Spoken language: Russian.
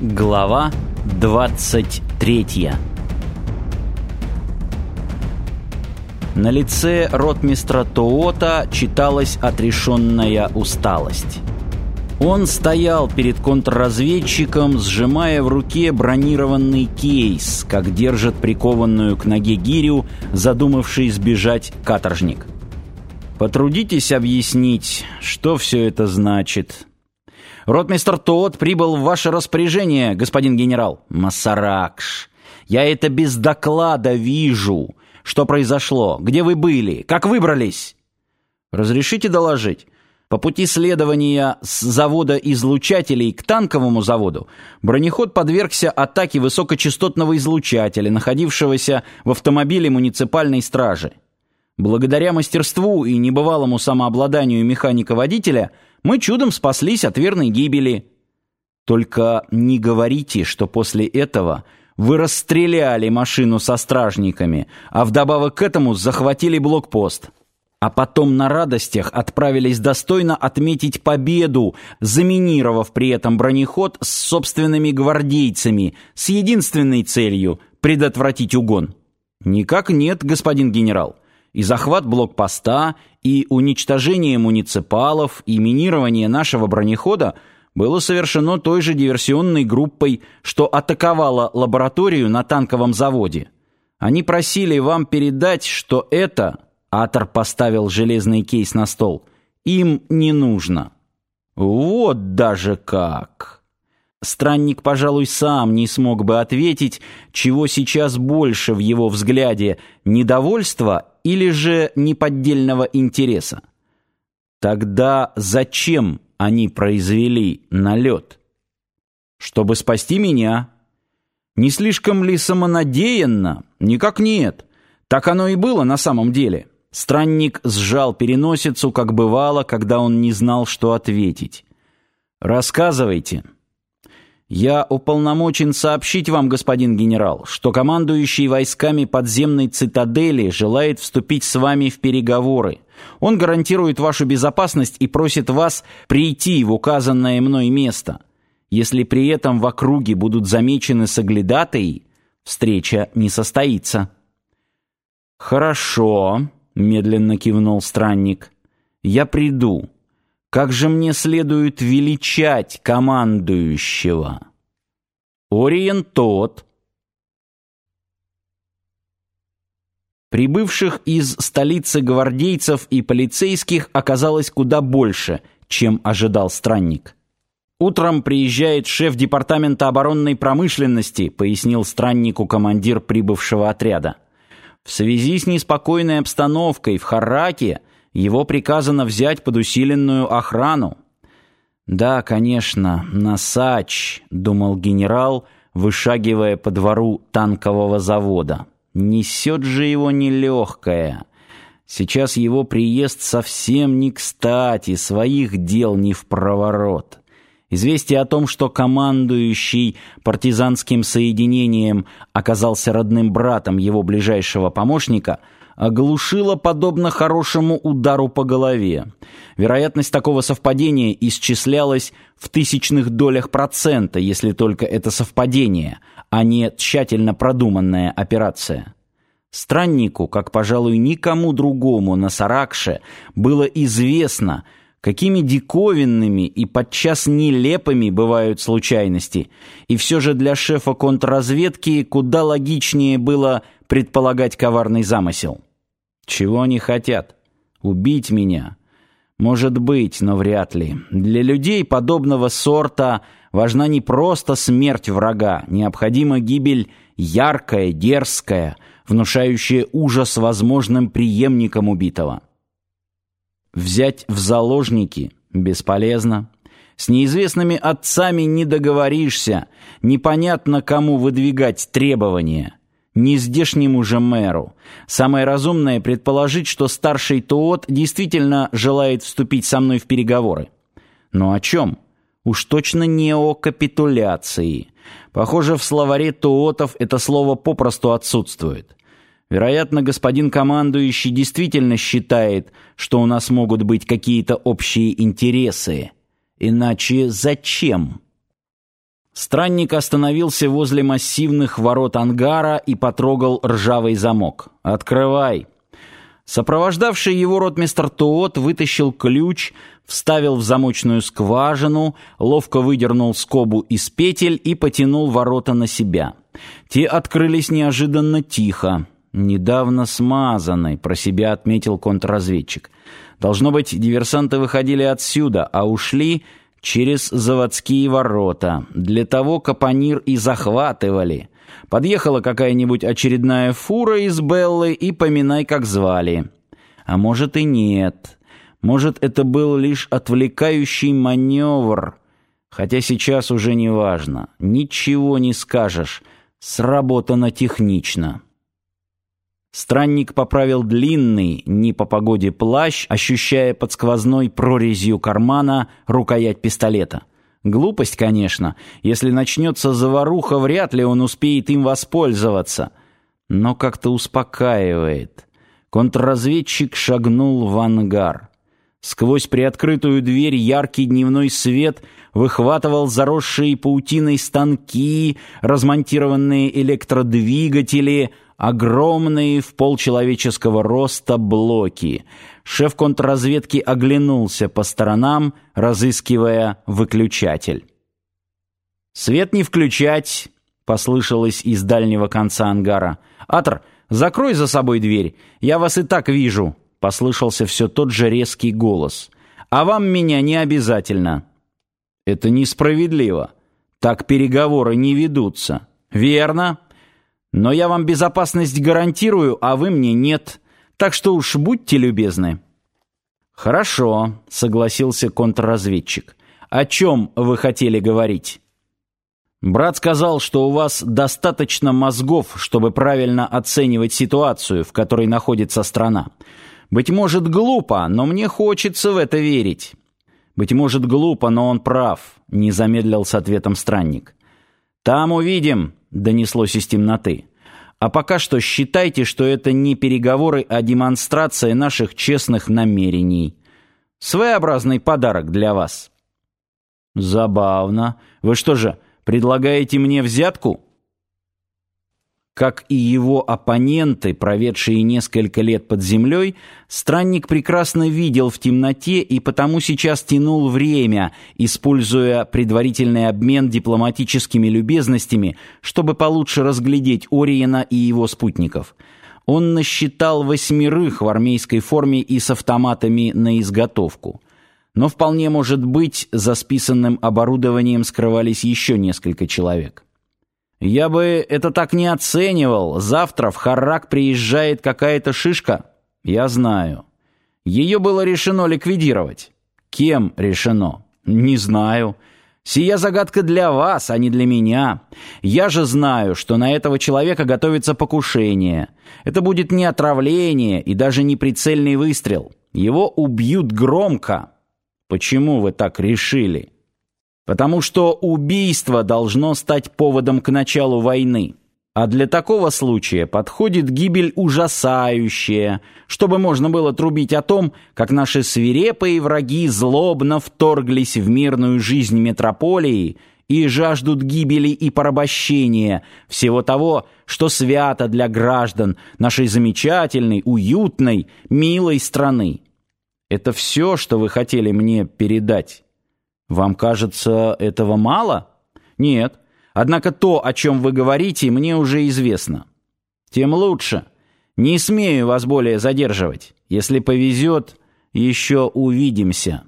Глава 23 На лице ротмистра Тоота читалась отрешенная усталость. Он стоял перед контрразведчиком, сжимая в руке бронированный кейс, как держит прикованную к ноге гирю, задумавший сбежать каторжник. «Потрудитесь объяснить, что все это значит?» Ротмистр Тот прибыл в ваше распоряжение, господин генерал. Масаракш, я это без доклада вижу. Что произошло? Где вы были? Как выбрались? Разрешите доложить? По пути следования с завода излучателей к танковому заводу бронеход подвергся атаке высокочастотного излучателя, находившегося в автомобиле муниципальной стражи. Благодаря мастерству и небывалому самообладанию механика-водителя – мы чудом спаслись от верной гибели. Только не говорите, что после этого вы расстреляли машину со стражниками, а вдобавок к этому захватили блокпост. А потом на радостях отправились достойно отметить победу, заминировав при этом бронеход с собственными гвардейцами, с единственной целью — предотвратить угон. Никак нет, господин генерал и захват блокпоста, и уничтожение муниципалов, и минирование нашего бронехода было совершено той же диверсионной группой, что атаковала лабораторию на танковом заводе. Они просили вам передать, что это, Атор поставил железный кейс на стол, им не нужно. Вот даже как... Странник, пожалуй, сам не смог бы ответить, чего сейчас больше в его взгляде – недовольства или же неподдельного интереса. Тогда зачем они произвели налет? Чтобы спасти меня. Не слишком ли самонадеянно? Никак нет. Так оно и было на самом деле. Странник сжал переносицу, как бывало, когда он не знал, что ответить. «Рассказывайте». «Я уполномочен сообщить вам, господин генерал, что командующий войсками подземной цитадели желает вступить с вами в переговоры. Он гарантирует вашу безопасность и просит вас прийти в указанное мной место. Если при этом в округе будут замечены соглядатые, встреча не состоится». «Хорошо», — медленно кивнул странник, — «я приду». Как же мне следует величать командующего? Ориен тот. Прибывших из столицы гвардейцев и полицейских оказалось куда больше, чем ожидал странник. Утром приезжает шеф департамента оборонной промышленности, пояснил страннику командир прибывшего отряда. В связи с неспокойной обстановкой в Хараке его приказано взять под усиленную охрану. «Да, конечно, Насач», — думал генерал, вышагивая по двору танкового завода. «Несет же его нелегкое. Сейчас его приезд совсем не кстати, своих дел не в проворот». Известие о том, что командующий партизанским соединением оказался родным братом его ближайшего помощника — оглушило подобно хорошему удару по голове. Вероятность такого совпадения исчислялась в тысячных долях процента, если только это совпадение, а не тщательно продуманная операция. Страннику, как, пожалуй, никому другому на Саракше, было известно, какими диковинными и подчас нелепыми бывают случайности, и все же для шефа контрразведки куда логичнее было предполагать коварный замысел. Чего они хотят? Убить меня? Может быть, но вряд ли. Для людей подобного сорта важна не просто смерть врага, необходима гибель яркая, дерзкая, внушающая ужас возможным преемникам убитого. Взять в заложники бесполезно. С неизвестными отцами не договоришься, непонятно кому выдвигать требования – не здешнему же мэру. Самое разумное предположить, что старший Туот действительно желает вступить со мной в переговоры. Но о чем? Уж точно не о капитуляции. Похоже, в словаре Туотов это слово попросту отсутствует. Вероятно, господин командующий действительно считает, что у нас могут быть какие-то общие интересы. Иначе зачем? Странник остановился возле массивных ворот ангара и потрогал ржавый замок. «Открывай!» Сопровождавший его ротмистр Туот вытащил ключ, вставил в замочную скважину, ловко выдернул скобу из петель и потянул ворота на себя. Те открылись неожиданно тихо. «Недавно смазанный», — про себя отметил контрразведчик. «Должно быть, диверсанты выходили отсюда, а ушли через заводские ворота. Для того капонир и захватывали. Подъехала какая-нибудь очередная фура из Беллы и поминай, как звали. А может и нет. Может, это был лишь отвлекающий маневр. Хотя сейчас уже не важно. Ничего не скажешь. Сработано технично. Странник поправил длинный, не по погоде плащ, ощущая под сквозной прорезью кармана рукоять пистолета. Глупость, конечно. Если начнется заваруха, вряд ли он успеет им воспользоваться. Но как-то успокаивает. Контрразведчик шагнул в ангар. Сквозь приоткрытую дверь яркий дневной свет выхватывал заросшие паутиной станки, размонтированные электродвигатели, огромные в полчеловеческого роста блоки. Шеф контрразведки оглянулся по сторонам, разыскивая выключатель. «Свет не включать!» — послышалось из дальнего конца ангара. «Атор, закрой за собой дверь, я вас и так вижу!» — послышался все тот же резкий голос. «А вам меня не обязательно!» «Это несправедливо. Так переговоры не ведутся». «Верно!» Но я вам безопасность гарантирую, а вы мне нет. Так что уж будьте любезны». «Хорошо», — согласился контрразведчик. «О чем вы хотели говорить?» «Брат сказал, что у вас достаточно мозгов, чтобы правильно оценивать ситуацию, в которой находится страна. Быть может, глупо, но мне хочется в это верить». «Быть может, глупо, но он прав», — не замедлил с ответом странник. «Там увидим», — донеслось из темноты. «А пока что считайте, что это не переговоры, а демонстрация наших честных намерений. Своеобразный подарок для вас». «Забавно. Вы что же, предлагаете мне взятку?» Как и его оппоненты, проведшие несколько лет под землей, странник прекрасно видел в темноте и потому сейчас тянул время, используя предварительный обмен дипломатическими любезностями, чтобы получше разглядеть Ориена и его спутников. Он насчитал восьмерых в армейской форме и с автоматами на изготовку. Но вполне может быть, за списанным оборудованием скрывались еще несколько человек. Я бы это так не оценивал. Завтра в Харрак приезжает какая-то шишка. Я знаю. Ее было решено ликвидировать. Кем решено? Не знаю. Сия загадка для вас, а не для меня. Я же знаю, что на этого человека готовится покушение. Это будет не отравление и даже не прицельный выстрел. Его убьют громко. Почему вы так решили? Потому что убийство должно стать поводом к началу войны. А для такого случая подходит гибель ужасающая, чтобы можно было трубить о том, как наши свирепые враги злобно вторглись в мирную жизнь метрополии и жаждут гибели и порабощения всего того, что свято для граждан нашей замечательной, уютной, милой страны. Это все, что вы хотели мне передать. Вам кажется, этого мало? Нет. Однако то, о чем вы говорите, мне уже известно. Тем лучше. Не смею вас более задерживать. Если повезет, еще увидимся».